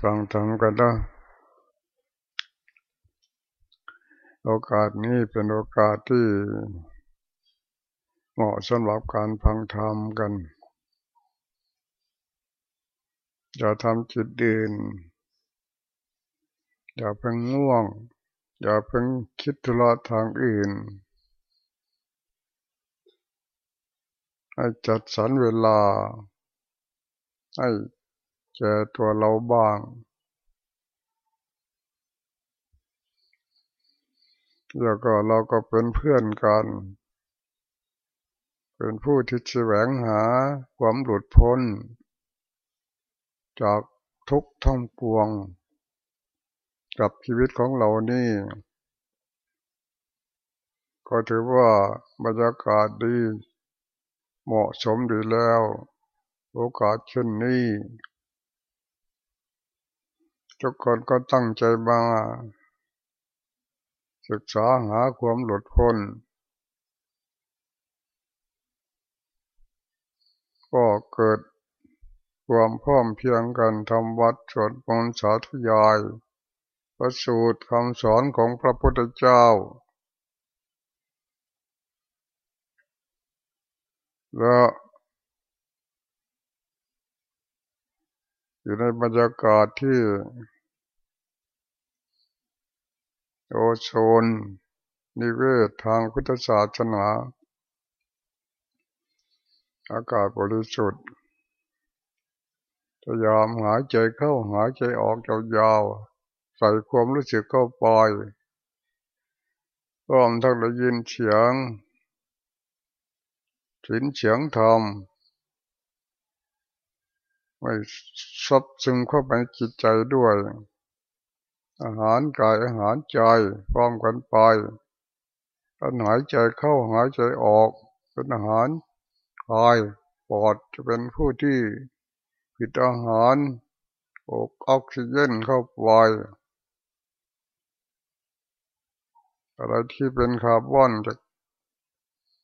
ฟังทำกันแล้วโอกาสนี้เป็นโอกาสที่เหมาะสำหรับการฟังธรรมกัน อย่าทำจิตดินอย่าเพิ่งง่วง อย่าเพิ่งคิดธุระทางอื่นให้จัดสรรเวลา ให้ แกตัวเราบ้าง แล้วก็เราก็เป็นเพื่อนกัน เป็นผู้ที่แสวงหาความหลุดพ้น จากทุกท่องปวง กับชีวิตของเรานี่ ก็ถือว่าบรรยากาศดีเหมาะสมดีแล้ว โอกาสเช่นนี้ ทุกคนก็ตั้งใจมาศึกษาหาความหลุดพ้นก็เกิดความพร้อมเพียงกันทำวัดสวดมนต์สาธยาย ประสูตรคำสอนของพระพุทธเจ้า และอยู่ในบรรยากาศที่ โอโซนนิเวศทางพุทธศาสนา อากาศบริสุทธิ์พยายามหายใจเข้าหายใจออกยาวๆใส่ความรู้สึกเข้าไปพร้อมทั้งได้ยินเสียงถินเสียงธรรมไม่ซับซึมเข้าไปจิตใจด้วย อาหารกายอาหารใจพร้อมกันไปการหายใจเข้าหายใจออก เป็นอาหารกายปอดจะเป็นผู้ที่ผิดอาหารอกออกซิเจนเข้าไปอะไรที่เป็นคาร์บอนจะ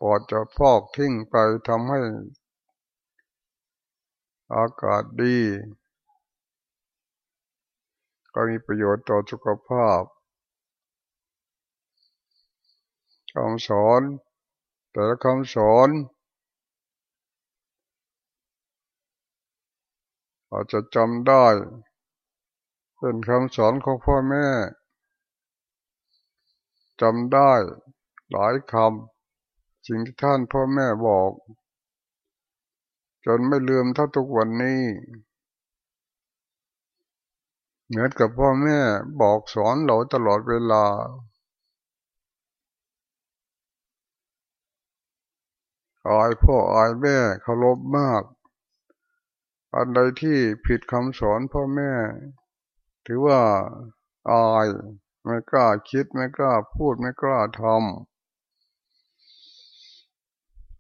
ปอดจะฟอกทิ้งไปทำให้อากาศดี ก็มีประโยชน์ต่อสุขภาพคำสอน แต่ละคำสอนอาจจะจำได้ เป็นคำสอนของพ่อแม่จำได้หลายคำสิ่งที่ท่านพ่อแม่บอก จนไม่ลืมเท่าทุกวันนี้ เหมือนกับพ่อแม่บอกสอนเราตลอดเวลา อายพ่ออายแม่เคารพมาก อันใดที่ผิดคำสอนพ่อแม่ ถือว่าอายไม่กล้าคิดไม่กล้าพูดไม่กล้าทำ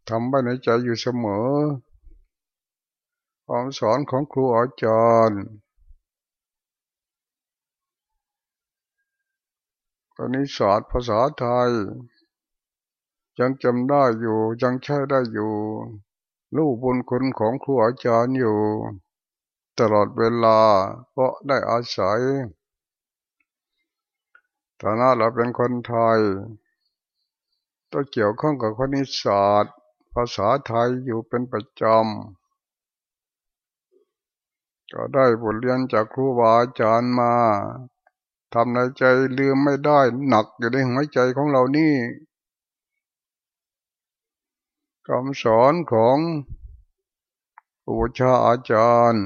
ทำไว้ในใจอยู่เสมอคำสอนของครูอาจารย์ คณิตศาสตร์ภาษาไทย ยังจำได้อยู่ยังใช้ได้อยู่รู้บุญคุณของครูอาจารย์อยู่ ตลอดเวลาเพราะได้อาศัยฐานะเราเป็นคนไทยต้องเกี่ยวข้องกับคณิตศาสตร์ ภาษาไทยอยู่เป็นประจำ ก็ได้บทเรียนจากครูบาอาจารย์มา ทำในใจลืมไม่ได้ หนักอยู่ในหัวใจของเรานี่คำสอนของอุชาอาจารย์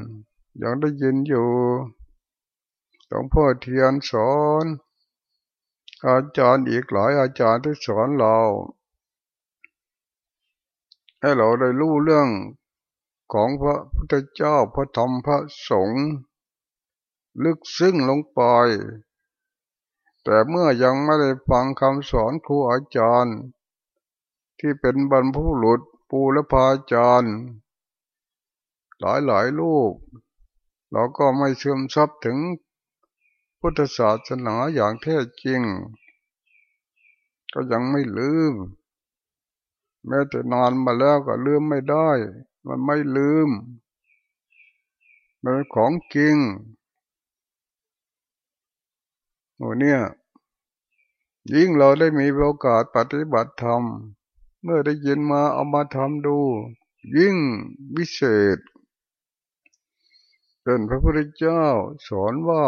ยังได้ยินอยู่หลวงพ่อเทียนสอน อาจารย์อีกหลายอาจารย์ที่สอนเรา ให้เราได้รู้เรื่องของพระพุทธเจ้าพระธรรมพระสงฆ์ลึกซึ้งลงไป แต่เมื่อยังไม่ได้ฟังคำสอนครูอาจารย์ ที่เป็นบรรพุรุษปูและพาอาจารย์ หลายหลายลูกเราก็ไม่เชื่อมซับถึงพุทธศาสนาอย่างแท้จริง ก็ยังไม่ลืม แม้แต่นานมาแล้วก็ลืมไม่ได้ มันไม่ลืม มันของจริง โอ้เนี่ยยิ่งเราได้มีโอกาสปฏิบัติธรรม เมื่อได้ยินมาเอามาทำดู ยิ่งวิเศษเป็นพระพุทธเจ้าสอนว่า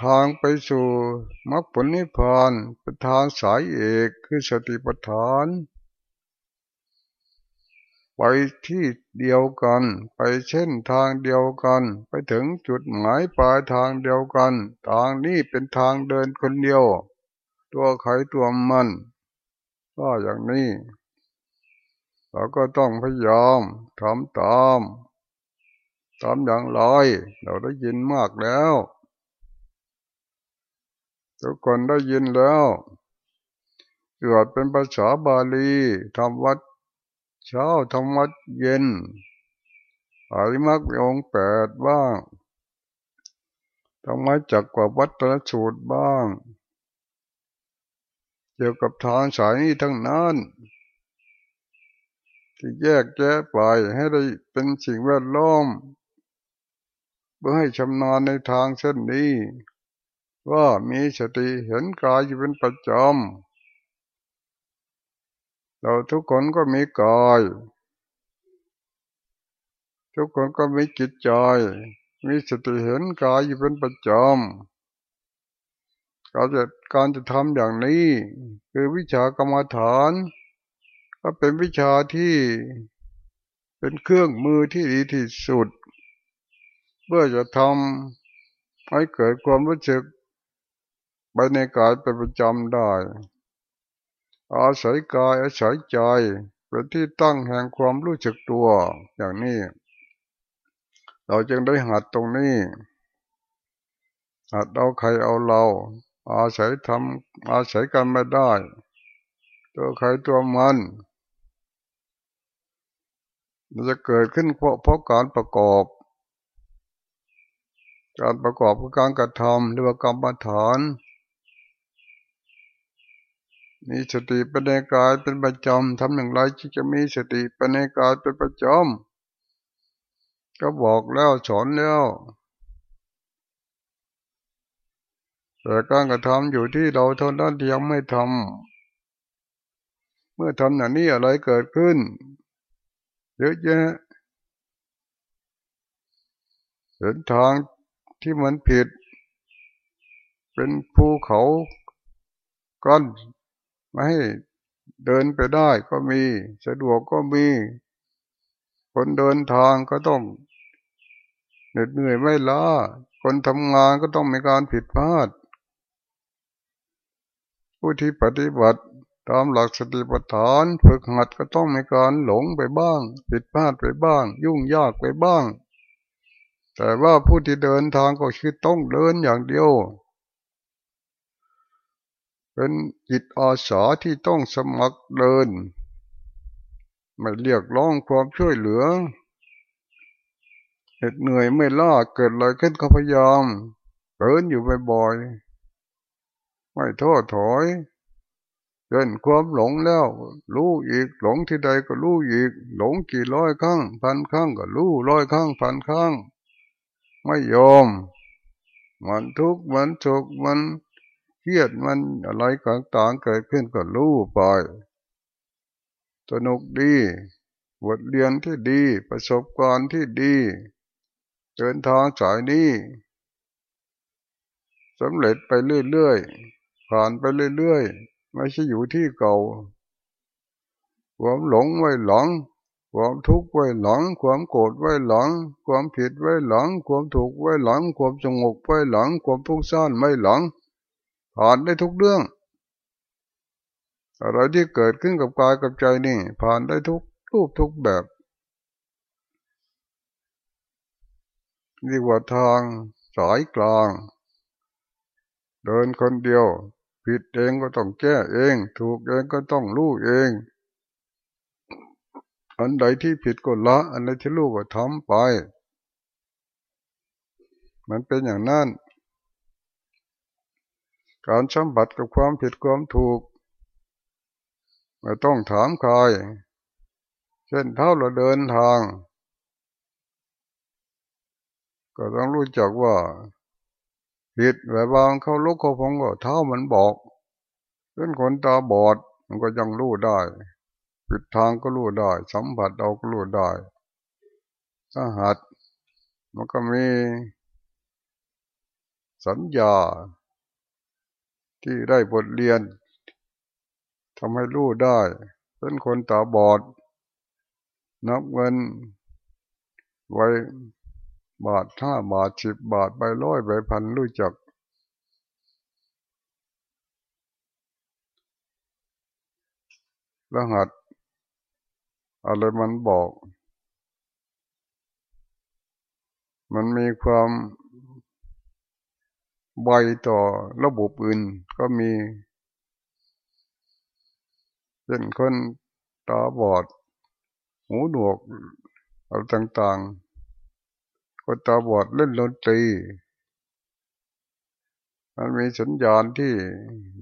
ทางไปสู่มรรคผลนิพพานเป็นทางสายเอกคือสติปัฏฐาน ไปที่เดียวกัน ไปเช่นทางเดียวกัน ไปถึงจุดหมายปลายทางเดียวกัน ทางนี้เป็นทางเดินคนเดียว ตัวใครตัวมันก็อย่างนี้ เราก็ต้องพยายามทำตามทำอย่างไรเราได้ยินมากแล้วทุกคนได้ยินแล้วเกิดเป็นภาษาบาลีทำวัด เช้าทำวัดเย็นอริมักองแปดบ้างทำไมจักกว่าวัดตะสูตรบ้าง เกี่ยวกับทางสายนี้ทั้งนั้นที่แยกแยะไปให้ได้เป็นสิ่งแวดล้อมเพื่อให้ชำนาญในทางเส้นนี้ ว่ามีสติเห็นกายอยู่เป็นประจำ เราทุกคนก็มีกาย ทุกคนก็มีจิตใจ มีสติเห็นกายอยู่เป็นประจำการจะการจะทำอย่างนี้ คือวิชากรรมฐาน ก็เป็นวิชาที่เป็นเครื่องมือที่ดีที่สุด เพื่อจะทำให้เกิดความรู้สึกไปในกายเป็นประจำได้ อาศัยกายอาศัยใจเป็นที่ตั้งแห่งความรู้จักตัวอย่างนี้ เราจึงได้หัดตรงนี้หัดเอาใครเอาเรา อาศัยทำอาศัยกันไม่ได้ ตัวใครตัวมันมันจะเกิดขึ้นเพราะเพราะการประกอบ การประกอบคือการกระทำหรือว่ากรรมฐาน มีสติป็นในกายเป็นประจำทำอย่างไรที่จะมีสติป็นในกายเป็นประจำก็บอกแล้วสอนแล้วแต่การกระทำอยู่ที่เราเท่านั้นที่ยังไม่ทำเมื่อทำอย่างนี้อะไรเกิดขึ้นเยอะแยะเห็นทางที่มันผิด เป็นภูเขาก้อน ไม่ให้เดินไปได้ก็มีสะดวกก็มี คนเดินทางก็ต้องเหน็ดเหนื่อยไม่ล้าคนทำงานก็ต้องมีการผิดพลาด ผู้ที่ปฏิบัติตามหลักสติปัฏฐานฝึกหัดก็ต้องมีการหลงไปบ้าง ผิดพลาดไปบ้าง ยุ่งยากไปบ้าง แต่ว่าผู้ที่เดินทางก็คือต้องเดินอย่างเดียว เป็นจิตอาสาที่ต้องสมัครเดิน ไม่เรียกร้องความช่วยเหลือเหตุเหนื่อยไม่ล่าเกิดอะไรขึ้นก็พยายามเดินอยู่บ่อยๆไม่ท้อถอยเดินความหลงแล้ว รู้อีกหลงที่ใดก็รู้อีก หลงกี่ร้อยครั้งพันครั้งก็รู้ร้อยครั้งพันครั้งไม่ยอมมันทุกข์มันสุขมัน รียดมันอะไรต่างๆเกิดขึ้นก็รู้ไปสนุกดี บทเรียนที่ดี ประสบการณ์ที่ดี เดินทางสายนี้สำเร็จไปเรื่อยๆ ผ่านไปเรื่อยๆ ไม่ใช่อยู่ที่เก่า ความหลงไว้หลังความทุกข์ไว้หลังความโกรธไว้หลังความผิดไว้หลังความถูกไว้หลังความสงบไว้หลังความทุกข์ซ่านไว้หลัง ผ่านได้ทุกเรื่องอะไรที่เกิดขึ้นกับกายกับใจนี่ ผ่านได้ทุกรูปทุกแบบนี่ว่าทางสายกลาง เดินคนเดียว ผิดเองก็ต้องแก้เอง ถูกเองก็ต้องรู้เอง อันใดที่ผิดก็ละ อันใดที่รู้ก็ทำไป มันเป็นอย่างนั้น การสัมผัสกับความผิดความถูก ไม่ต้องถามใคร เช่นเท่าเราเดินทาง ก็ต้องรู้จักว่า ผิดแบบบางเขาลุกเขาพงก็เท้ามันบอกเป็นคนตาบอดมันก็ยังรู้ได้ผิดทางก็รู้ได้ สัมผัสเอาก็รู้ได้ถ้าหัดมันก็มีสัญญา ที่ได้บทเรียนทำให้รู้ได้เป็นคนตาบอด นับเงิน ไว้บาทห้าบาทสิบบาทใบร้อยใบพันรู้จัก รหัส อะไรมันบอก มันมีความ ไวต่อระบบอื่นก็มีเช่นคนตาบอด หูหนวกอะไรต่างๆ คนตาบอดเล่นดนตรี มันมีสัญญาณที่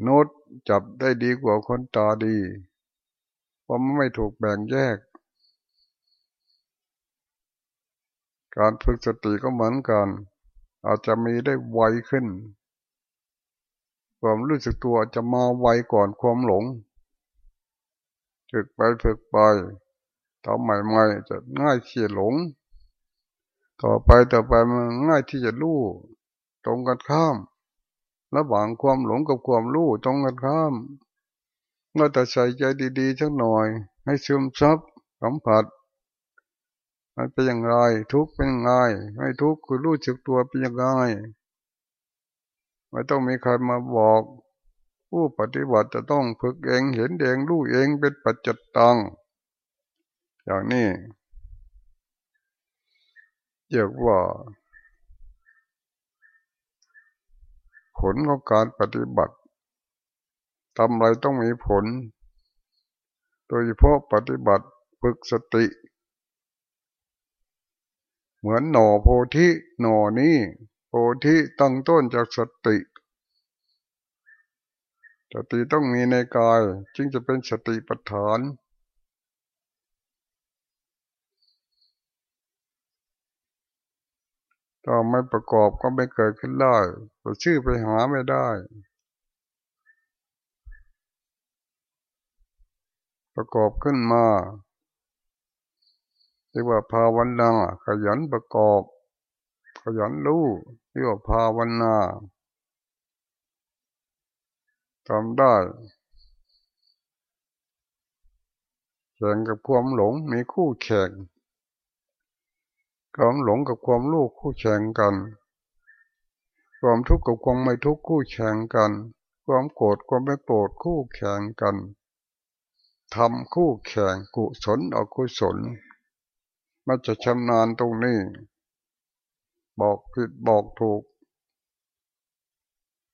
โน้ตจับได้ดีกว่าคนตาดี เพราะมันไม่ถูกแบ่งแยก การฝึกสติก็เหมือนกัน อาจจะมีได้ไวขึ้น ความรู้สึกตัวจะมาไวก่อนความหลง ฝึกไปฝึกไปทำใหม่ๆจะง่ายที่จะหลง ต่อไปต่อไปมันง่ายที่จะรู้ตรงกันข้ามระหว่างความหลงกับความรู้ตรงกันข้ามเมื่อแต่ใส่ใจดีๆสักหน่อย ให้ซึมซับสัมผัส มันเป็นอย่างไร ทุกเป็นยังไงไม่ทุกคือรู้จึกตัวเป็นยังไงไม่ต้องมีใครมาบอก ผู้ปฏิบัติจะต้องฝึกเองเห็นเองรู้เองเป็นปัจจตังอย่างนี้เรียกว่า ผลของการปฏิบัติทำอะไรต้องมีผล โดยเฉพาะปฏิบัติฝึกสติ เหมือนหน่อโพธิหน่อนี้โพธิตั้งต้นจากสติสติต้องมีในกาย จึงจะเป็นสติปัฏฐาน ถ้าไม่ประกอบก็ไม่เกิดขึ้นได้ชื่อไปหาไม่ได้ ประกอบขึ้นมา เรียกว่าภาวนาขยันประกอบ ขยันรู้เรียกว่าภาวนาทำได้แข่งกับความหลงมีคู่แข่งความหลงกับความรู้คู่แข่งกัน ความทุกข์กับความไม่ทุกข์คู่แข่งกัน ความโกรธความไม่โกรธคู่แข่งกันทำคู่แข่งกุศลอกุศล มันจะชำนาญตรงนี้ บอกผิดบอกถูก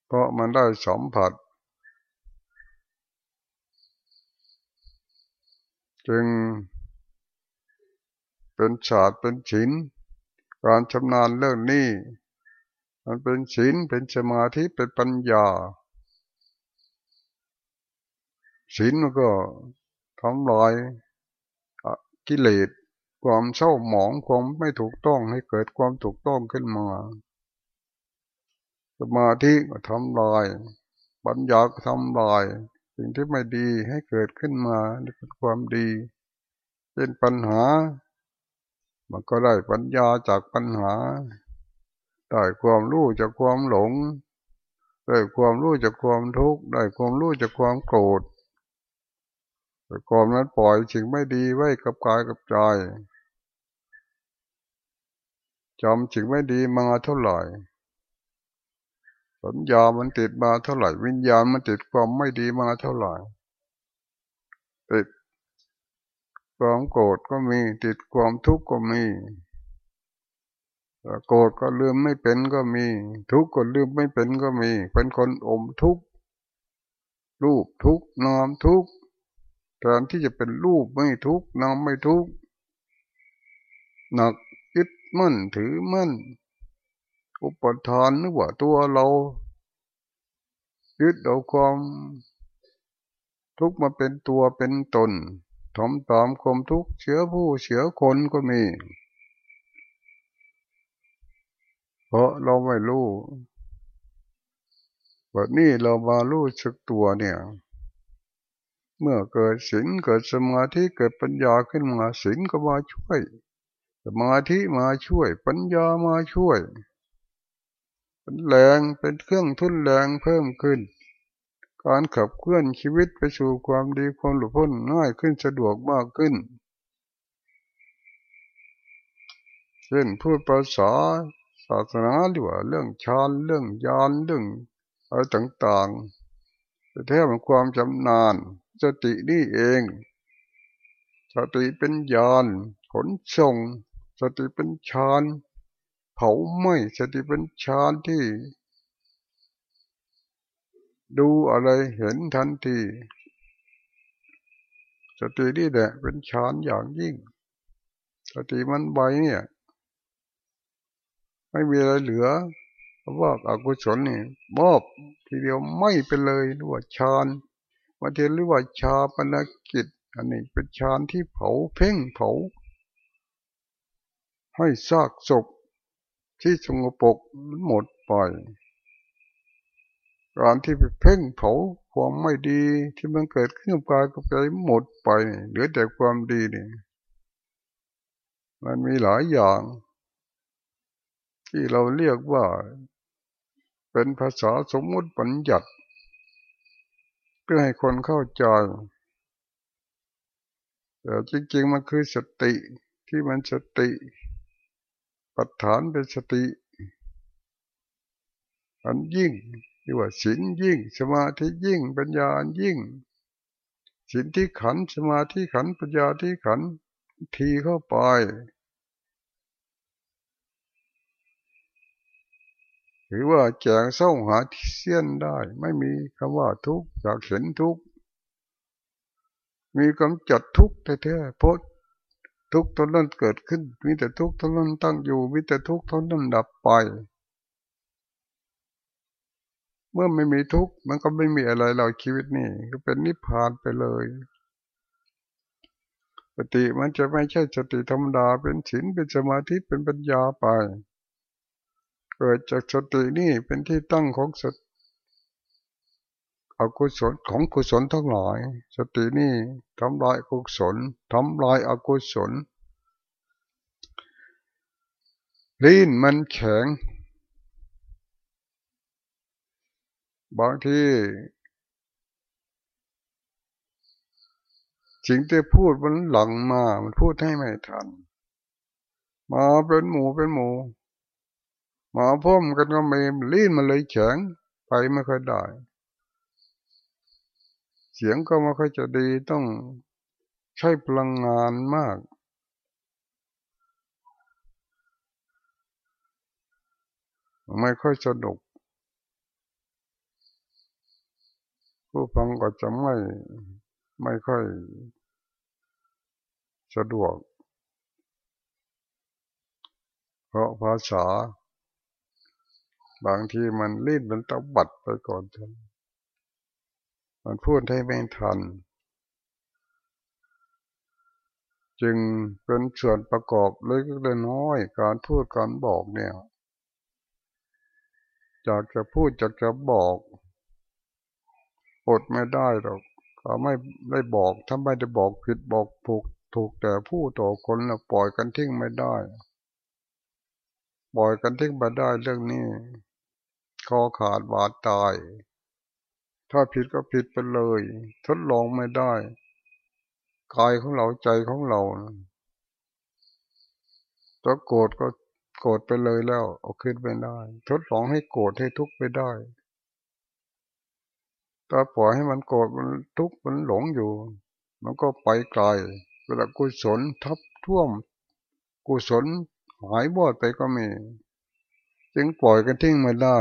เพราะมันได้สัมผัส จึงเป็นศาสตร์เป็นศิลการชำนาญเรื่องนี้ มันเป็นศิลเป็นสมาธิเป็นปัญญาศิลมันก็ทำลายกิเลส ความเศร้าหมองความไม่ถูกต้องให้เกิดความถูกต้องขึ้นมา สมาธิก็ทำลายปัญญาก็ทำลาย สิ่งที่ไม่ดีให้เกิดขึ้นมาเป็นความดีเป็นปัญหา มันก็ได้ปัญญาจากปัญหาได้ความรู้จากความหลงได้ความรู้จากความทุกข์ได้ความรู้จากความโกรธแต่ก่อนนั้นปล่อยสิ่งไม่ดีไว้กับกายกับใจ จำสิ่งไม่ดีมาเท่าไหร่สัญญามันติดมาเท่าไหร่ วิญญาณมันติดความไม่ดีมาเท่าไหร่ติดความโกรธก็มี ติดความทุกข์ก็มีโกรธก็ลืมไม่เป็นก็มี ทุกข์ก็ลืมไม่เป็นก็มี เป็นคนอมทุกข์รูปทุกข์นามทุกข์แทนที่จะเป็นรูปไม่ทุกข์นามไม่ทุกข์หนัก มั่นถือมั่น อุปทานนึกว่าตัวเรายึดเอาความทุกมาเป็นตัวเป็นตนทำตามความทุกข์เชื้อผู้เชื้อคนก็มี เพราะเราไม่รู้วันนี้เรามารู้สึกตัวเนี่ย เมื่อเกิดศีลเกิดสมาธิเกิดปัญญาขึ้นมาศีลก็มาช่วย สมาธิมาช่วย ปัญญามาช่วย เป็นแรงเป็นเครื่องทุนแรงเพิ่มขึ้น การขับเคลื่อนชีวิตไปสู่ความดีความหลุดพ้นง่ายขึ้นสะดวกมากขึ้น เช่นพูดภาษาศาสนาหรือว่าเรื่องฌานเรื่องญาณเรื่องอะไรต่างๆแต่แท้เป็นความจำนานสตินี่เอง สติเป็นญาณขนส่ง สติเป็นฌานเผาไหมสติเป็นฌานที่ ดูอะไรเห็นทันที สตินี่แหละเป็นฌานอย่างยิ่ง สติมันใบเนี่ย ไม่มีอะไรเหลือเพราะว่าอากุศลนี่มอบทีเดียวไม่ไปเลยหรือว่าฌานมาเทียนหรือว่าชาปนกิจ อันนี้เป็นฌานที่เผาเพ่งเผา ให้ซากศพที่สงบปกหมดไปการที่ไปเพ่งเผาความไม่ดีที่มันเกิดขึ้นกับกายกับใจหมดไปเหลือแต่ความดีนี่มันมีหลายอย่าง ที่เราเรียกว่า เป็นภาษาสมมุติปัญญัติเพื่อให้คนเข้าใจแต่จริงๆมันคือสติที่มันสติ ปัฏฐานเป็นสติ อันยิ่งที่ว่าสินยิ่ง สมาธิยิ่ง ปัญญายิ่งสินที่ขันสมาธิขันปัญญาที่ขันทีเข้าไปหรือว่าแจงเศร้าหาที่เสี้ยนได้ ไม่มีคำว่าทุกข์อยากเห็นทุกข์มีกำจัดทุกข์แท้ๆเพราะ ทุกข์ทนนั้นเกิดขึ้นมีแต่ทุกข์ทนนั้นตั้งอยู่มีแต่ทุกข์ทนนั้นดับไป เมื่อไม่มีทุกข์มันก็ไม่มีอะไรเราชีวิตนี่ก็เป็นนิพพานไปเลยสติมันจะไม่ใช่สติธรรมดาเป็นศีลเป็นสมาธิเป็นปัญญาไป เกิดจากสตินี่เป็นที่ตั้งของส อกุศลของกุศลทั้งหลาย สตินี่ทำลายกุศลทำลายอกุศลลิ้นมันแข็ง บางทีสิ่งที่พูดมันหลังมา มันพูดให้ไม่ทัน มาเป็นหมูเป็นหมู มาพ่มกันก็ไม่ลิ้นมันเลยแข็ง ไปไม่ค่อยได้ เสียงก็ไม่ค่อยจะดีต้องใช้พลังงานมาก ไม่ค่อยสนุก ผู้ฟังก็จะไม่ไม่ค่อยสะดวก เพราะภาษา บางทีมันรีดมันตบัดไปก่อนทัน มันพูดให้ไม่ทัน จึงเป็นส่วนประกอบเล็กเล็กน้อยการพูดการบอกเนี่ยอยากจะพูดอยากจะบอกอดไม่ได้หรอกเขาไม่ได้บอกถ้าไม่ได้บอกผิดบอกถูกถูกแต่ผู้ต่อคนเราปล่อยกันทิ้งไม่ได้ ปล่อยกันทิ้งไปได้เรื่องนี้คอขาดบาดตาย ถ้าผิดก็ผิดไปเลย ทดลองไม่ได้กายของเราใจของเราถ้าโกรธก็โกรธไปเลยแล้วเอาขึ้นไม่ได้ ทดลองให้โกรธให้ทุกข์ไปได้ถ้าปล่อยให้มันโกรธมันทุกข์มันหลงอยู่ มันก็ไปไกลเวลากุศลทับท่วม กุศลหายบอดไปก็มี จึงปล่อยกันทิ้งไม่ได้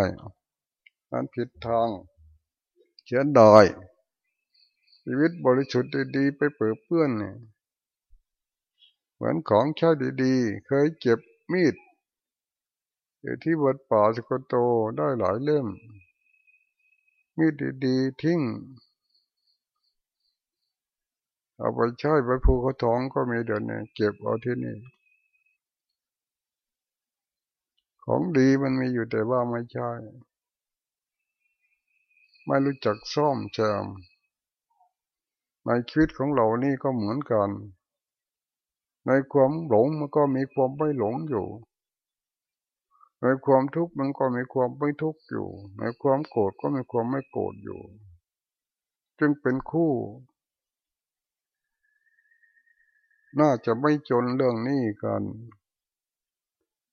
มันผิดทาง ขียนดอยชีวิตบริสุทธิ์ดีๆไปเปิดเปื้อนเนี่ยเหมือนของใช้ดีๆ เคยเก็บมีดอยู่ที่วัดป่าสกโตได้หลายเล่ม มีดดีๆ ทิ้ง เอาไปใช้ไปภูเขาทองก็มีเดี๋ยวนี้เก็บเอาที่นี่ ของดีมันมีอยู่แต่ว่าไม่ใช่ ไม่รู้จักซ่อมแซมในชีวิตของเรานี่ก็เหมือนกัน ในความหลงมันก็มีความไม่หลงอยู่ ในความทุกข์มันก็มีความไม่ทุกข์อยู่ ในความโกรธก็มีความไม่โกรธอยู่ จึงเป็นคู่ น่าจะไม่จนเรื่องนี้กัน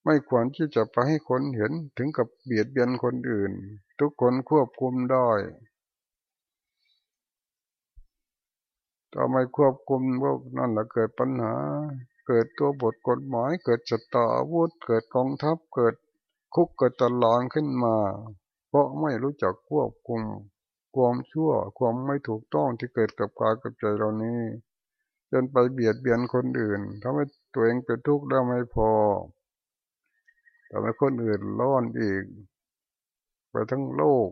ไม่ควรที่จะไปให้คนเห็นถึงกับเบียดเบียนคนอื่น ทุกคนควบคุมได้ถ้าไม่ควบคุมพวกนั่นแหละเกิดปัญหา เกิดตัวบทกฎหมาย เกิดจัตตาอาวุธ เกิดกองทัพเกิดคุกเกิดตลางขึ้นมา เพราะไม่รู้จักควบคุม ความชั่วความไม่ถูกต้องที่เกิดกับกายกับใจเรานี้ จนไปเบียดเบียนคนอื่นทำให้ตัวเองเป็นทุกข์ได้ไม่พอ ทำให้คนอื่นร้อนอีก ไปทั้งโลก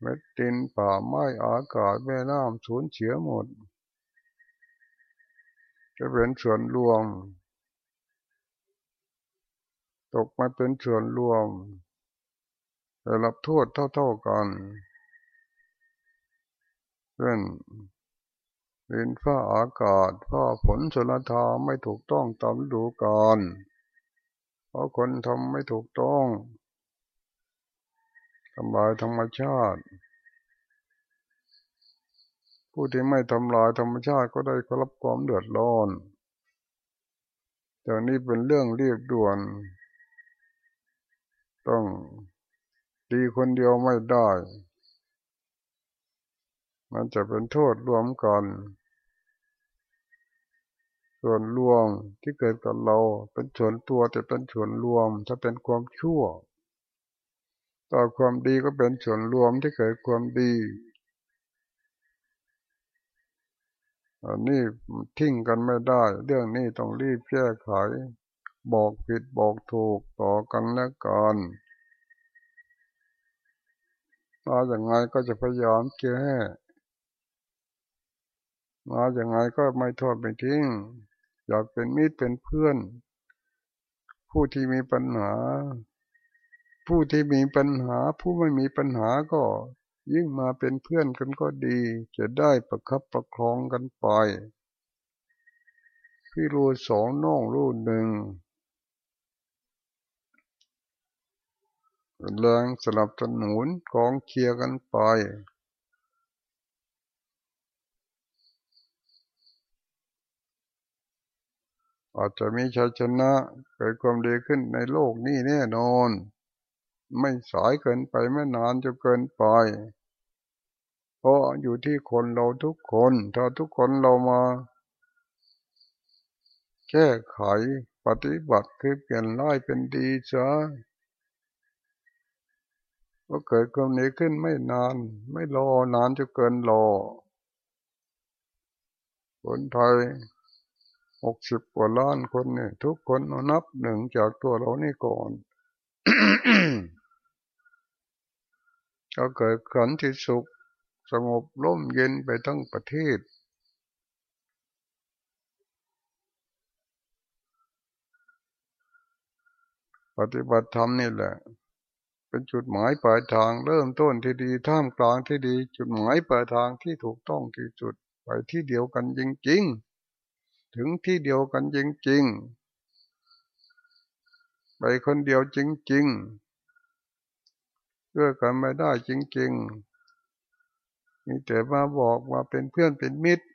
เม็ดดินป่าไม้อากาศแม่น้ำสูญเสียหมด จะเป็นส่วนรวม ตกมาเป็นส่วนรวมได้รับโทษเท่าๆกันเช่นดินฟ้าอากาศฟ้าฝนชลธาไม่ถูกต้องตามฤดูกาล ราะคนทำไม่ถูกต้องทำลายธรรมชาติ ผู้ที่ไม่ทำลายธรรมชาติก็ได้รับความเดือดร้อนแต่นี้เป็นเรื่องเรียบด่วน ต้องดีคนเดียวไม่ได้ มันจะเป็นโทษรวมกัน ส่วนรวมที่เกิดกับเราเป็นส่วนตัวแต่เป็นส่วนรวม ถ้าเป็นความชั่ว ต่อความดีก็เป็นส่วนรวมที่เกิดความดีอันนี้ทิ้งกันไม่ได้ เรื่องนี้ต้องรีบแก้ไข บอกผิดบอกถูกต่อกันและกันมาอย่างไงก็จะพยายามแก้มาอย่างไงก็ไม่ทอดไม่ทิ้ง อยากเป็นมิตรเป็นเพื่อน ผู้ที่มีปัญหา ผู้ที่มีปัญหา ผู้ไม่มีปัญหาก็ยิ่งมาเป็นเพื่อนกันก็ดี จะได้ประคับประคองกันไปพี่รู้สองน้องรู้หนึ่งแรงสลับสนุนกองเคียร์กันไป อาจจะมีชัยชนะเกิดความดีขึ้นในโลกนี้แน่นอน ไม่สายเกินไปไม่นานจะเกินไป เพราะอยู่ที่คนเราทุกคน ถ้าทุกคนเรามา แก้ไขปฏิบัติคือเปลี่ยนร้ายเป็นดีซะก็เกิดความนี้ขึ้นไม่นาน ไม่รอนานจะเกินรอคนไทย กสิบกว่าล้านคนเนี่ยทุกคนนับหนึ่งจากตัวเรานี่ก่อนก็เกิดขันที่สุขสงบร่มเย็นไปทั้งประเทศ ปฏิบัติธรรมนี่แหละ เป็นจุดหมายปลายทางเริ่มต้นที่ดีท่ามกลางที่ดี จุดหมายปลายทางที่ถูกต้องที่จุดไปที่เดียวกันจริงๆ ถึงที่เดียวกันจริงๆ ไปคนเดียวจริงๆช่วยกันไม่ได้จริงๆ มีแต่มาบอกมาเป็นเพื่อนเป็นมิตร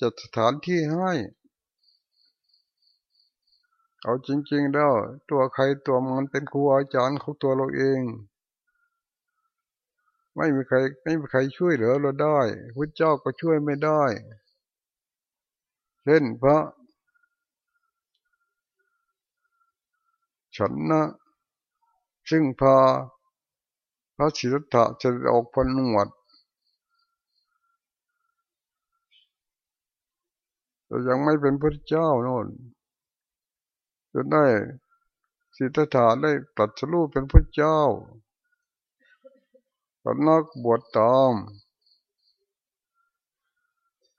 จัดสถานที่ให้เอาจริงๆแล้วตัวใครตัวมันเป็นครูอาจารย์ของตัวเราเอง ไม่มีใครไม่มีใครช่วยเหลือเราได้พระเจ้าก็ช่วยไม่ได้ เช่นพระฉันนะซึ่งพาพระศิรธะจะออกพนวดแต่ยังไม่เป็นพระเจ้าโน่นจนได้สิทธัตถะได้ตัดสรูปเป็นพระเจ้าก็นักบวชตาม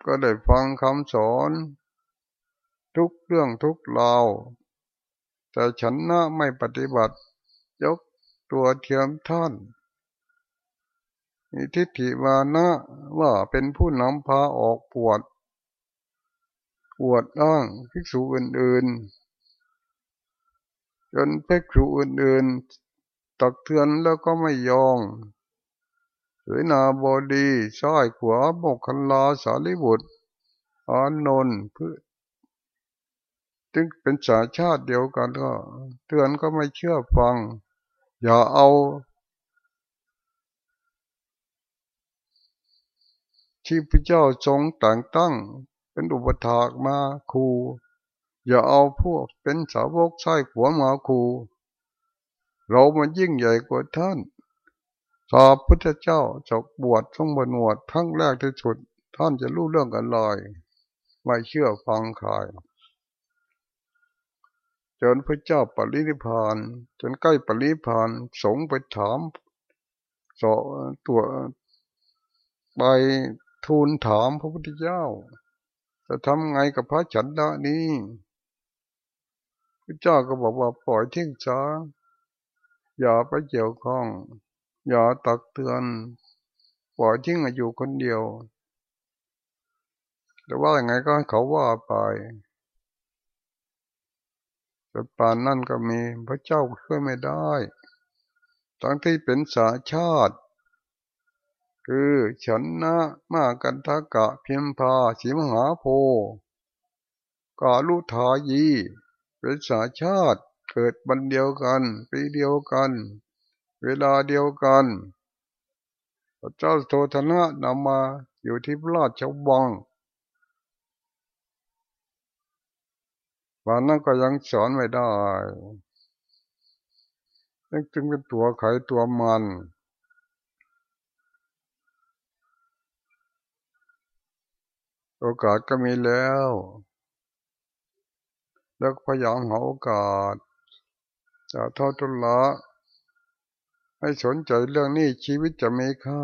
ก็ได้ฟังคำสอน ทุกเรื่องทุกราว แต่ฉันน่ะไม่ปฏิบัติ ยกตัวเทียมท่านมีทิฏฐิมานะว่าเป็นผู้นำพาออกปวด ปวดอ้างภิกษุอื่นๆ จนภิกษุอื่นๆตักเตือนแล้วก็ไม่ยอม สวยนาบดีซ้ายขวาโมกขันลาสารีบุตรอานนท์เพื่อจึงเป็นสาชาติเดียวกันก็ เตือนก็ไม่เชื่อฟัง อย่าเอา ที่พระเจ้าทรงแต่งตั้ง เป็นอุปถากมาคูอย่าเอาพวกเป็นสาวกใช้ขัวมาคูเรามันยิ่งใหญ่กว่าท่าน สาพุทธเจ้าจกบวชทรงบนวดทั้งแรกที่สุด ท่านจะรู้เรื่องกันลอย ไม่เชื่อฟังใครจนพระเจ้าปรินิพาน จนใกล้ปรินิพานสงไปถามสอตัวไปทูลถามพระพุทธเจ้า จะทำไงกับพระฉันดะนี้พระเจ้าก็บอกว่าปล่อยทิ้งซะอย่าไปเกี่ยวข้อง อย่าตักเตือนปล่อยทิ้งอยู่คนเดียวแต่ว่าอย่างไงก็เขาว่าไปแต่ปานนั่นก็มีพระเจ้าช่วยไม่ได้ทั้งที่เป็นสาชาติ คือฉันนะมากันทกะเพียมพาสีมหาโพกาลุทายี เป็นสาชาติเกิดบันเดียวกัน ปีเดียวกัน เวลาเดียวกันพระเจ้าโทธนะนำมาอยู่ที่ราชวังวันนั้นก็ยังสอนไม่ได้จึงเป็นตัวไขตัวมันโอกาสก็มีแล้ว แล้วพยายามหาโอกาสจะทอดทุละ ให้สนใจเรื่องนี้ชีวิตจะมีค่า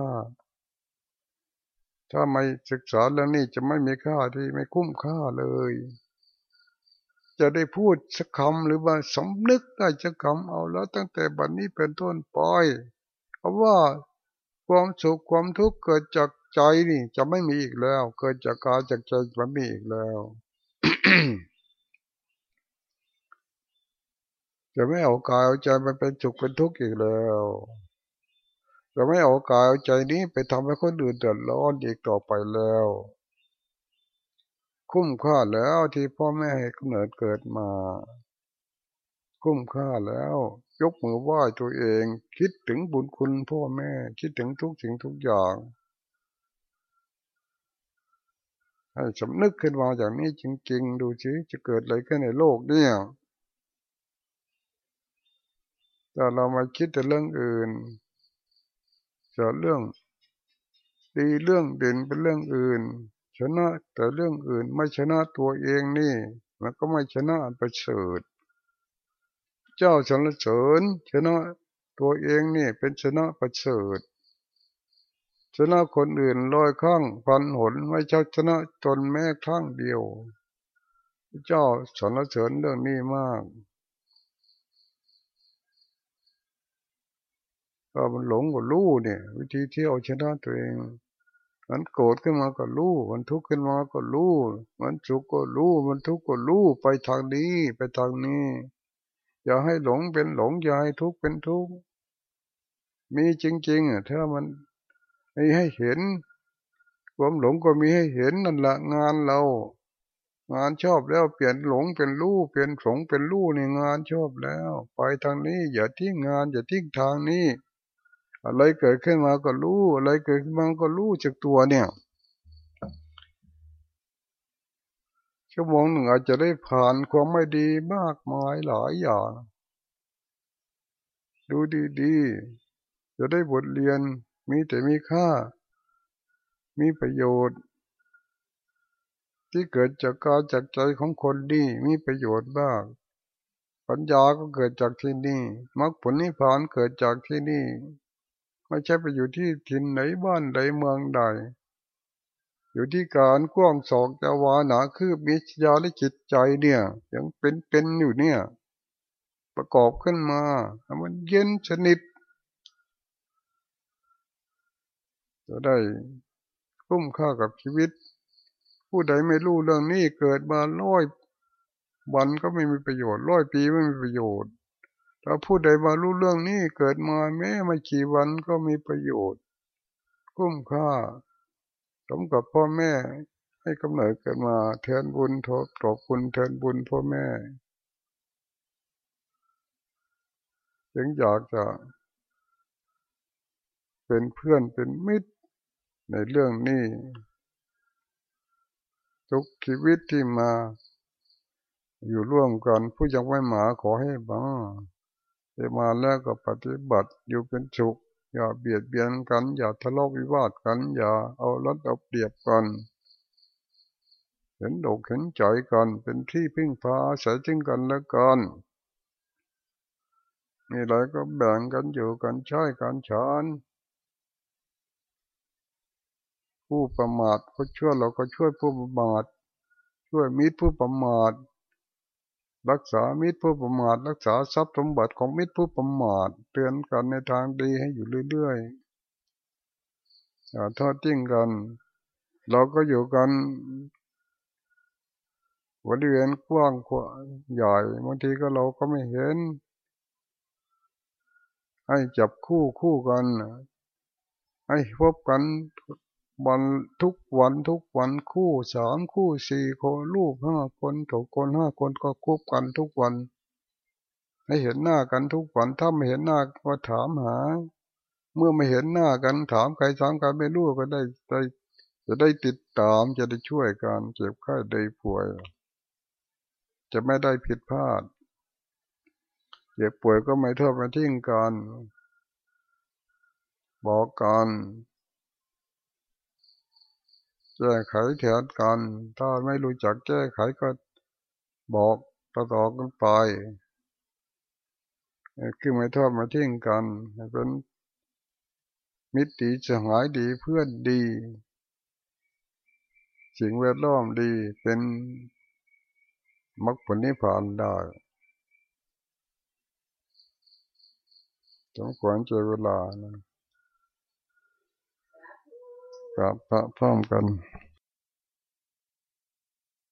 ถ้าไม่ศึกษาเรื่องนี้จะไม่มีค่าที่ไม่คุ้มค่าเลย จะได้พูดสักคำหรือว่าสำนึกได้สักคำเอาแล้วตั้งแต่บัดนนี้เป็นต้นปอยเพราะว่าความสุขความทุกข์เกิดจากใจนี่จะไม่มีอีกแล้ว เกิดจากกายจากใจจะไม่มีอีกแล้ว จะไม่เอากายเอาใจมันเป็นสุขเป็นทุกข์อีกแล้วจะไม่เอากายเอาใจนี้ไปทำให้คนอื่นเดือดร้อนอีกต่อไปแล้ว คุ้มค่าแล้วที่พ่อแม่ให้กำเนิดเกิดมา คุ้มค่าแล้ว ยกมือไหว้ตัวเอง คิดถึงบุญคุณพ่อแม่ คิดถึงทุกสิ่งทุกอย่างให้สำนึกขึ้นมาอย่างนี้จริง ๆ ดูสิจะเกิดอะไรขึ้นในโลกเนี่ย แต่เรามาคิดแต่เรื่องอื่นจะเรื่อง ดีเรื่องเด่นเป็นเรื่องอื่น ชนะแต่เรื่องอื่นไม่ชนะตัวเองนี่มันก็ไม่ชนะประเสริฐเจ้าสรรเสริญชนะตัวเองนี่เป็นชนะประเสริฐชนะคนอื่นลอยข้างพันหนไม่เจ้าชนะตนแม้ข้างเดียว เจ้าสรรเสริญเรื่องนี้มาก ก็มันหลงกับลู่เนี่ย วิธีที่เอาชนะตัวเอง มันโกรธขึ้นมาก็ลู่มันทุกข์ขึ้นมาก็ลู่มันสุขก็ลู่มันทุกข์ก็ลู่ไปทางนี้ไปทางนี้ อย่าให้หลงเป็นหลงอย่าให้ทุกข์เป็นทุกข์มีจริงๆอะถ้ามันให้ให้เห็น ความหลงก็มีให้เห็นนั่นแหละงานเรา งานชอบแล้วเปลี่ยนหลงเป็นรู้เปลี่ยนสงเป็นรู้ในงานชอบแล้ว ไปทางนี้ อย่าทิ้งงานอย่าทิ้งทางนี้ อะไรเกิดขึ้นมาก็รู้ อะไรเกิดขึ้นมาก็รู้จากตัวเนี่ย ชั่วโมงหนึ่งอาจจะได้ผ่านความไม่ดีมากมายหลายอย่าง ดูดีๆ จะได้บทเรียนมีแต่มีค่า มีประโยชน์ ที่เกิดจากการจากใจของคนนี่มีประโยชน์บ้างปัญญาก็เกิดจากที่นี่มรรคผลนิพพานเกิดจากที่นี่ ไม่ใช่ไปอยู่ที่ถิ่นไหนบ้านใดเมืองใด อยู่ที่การกว้างสอกจาวาหนาคือมิจยาและจิตใจเนี่ย ยังเป็นเป็นอยู่เนี่ย ประกอบขึ้นมามันเย็นสนิทจะได้คุ้มค่ากับชีวิต ผู้ใดไม่รู้เรื่องนี้เกิดมาร้อยวันก็ไม่มีประโยชน์ร้อยปีไม่มีประโยชน์ ถ้าผู้ใดมารู้เรื่องนี้เกิดมาแม้ไม่กี่วันก็มีประโยชน์ คุ้มค่า สมกับพ่อแม่ให้กำเนิดเกิดมาแทนบุญทบตบคุณแทนบุญพ่อแม่จึงอยากจะ เป็นเพื่อนเป็นมิตรในเรื่องนี้ ทุกชีวิตที่มา อยู่ร่วมกันผู้ยังไม่หมาขอให้มา ได้มาแล้วก็ปฏิบัติอยู่เป็นสุข อย่าเบียดเบียนกัน อย่าทะเลาะวิวาทกัน อย่าเอารัดเอาเปรียบกันเห็นดกเห็นใจกัน เป็นที่พึ่งพาอาศัยจึงกันและกันมีอะไรก็แบ่งกันอยู่กันใช้กันฉานผู้ประมาทก็ช่วยเราก็ช่วยผู้ประมาทช่วยมิตรผู้ประมาท รักษามิตรผู้ประมาทรักษาทรัพย์สมบัติของมิตรผู้ประมาทเตือนกันในทางดีให้อยู่เรื่อยๆอย่าทอดทิ้งกัน เราก็อยู่กันบริเวณกว้างขวางใหญ่บางทีก็เราก็ไม่เห็น ให้จับคู่คู่กัน ให้พบกัน วันทุกวันทุกวันคู่สามคู่สี่คนลูกห้าคนถูกคนห้าคนก็ควบกันทุกวัน ให้เห็นหน้ากันทุกวันถ้าไม่เห็นหน้าก็ถามหา เมื่อไม่เห็นหน้ากันถามใครถามกันไม่รู้ก็ได้ได้จะได้ติดตามจะได้ช่วยกันเจ็บไข้ได้ป่วย จะไม่ได้ผิดพลาดเจ็บป่วยก็ไม่เท่าไม่ทิ้งกัน บอกกัน แก้ไขแทนกัน ถ้าไม่รู้จักแก้ไขก็บอกต่อๆกันไปคือไม่ทอดมาทิ้งกันเป็นมิตรดีสหายดีเพื่อนดี สิ่งแวดล้อมดีเป็นมรรคผลนิพพานได้สมควรเจเวลานะกับพระพร้อมกัน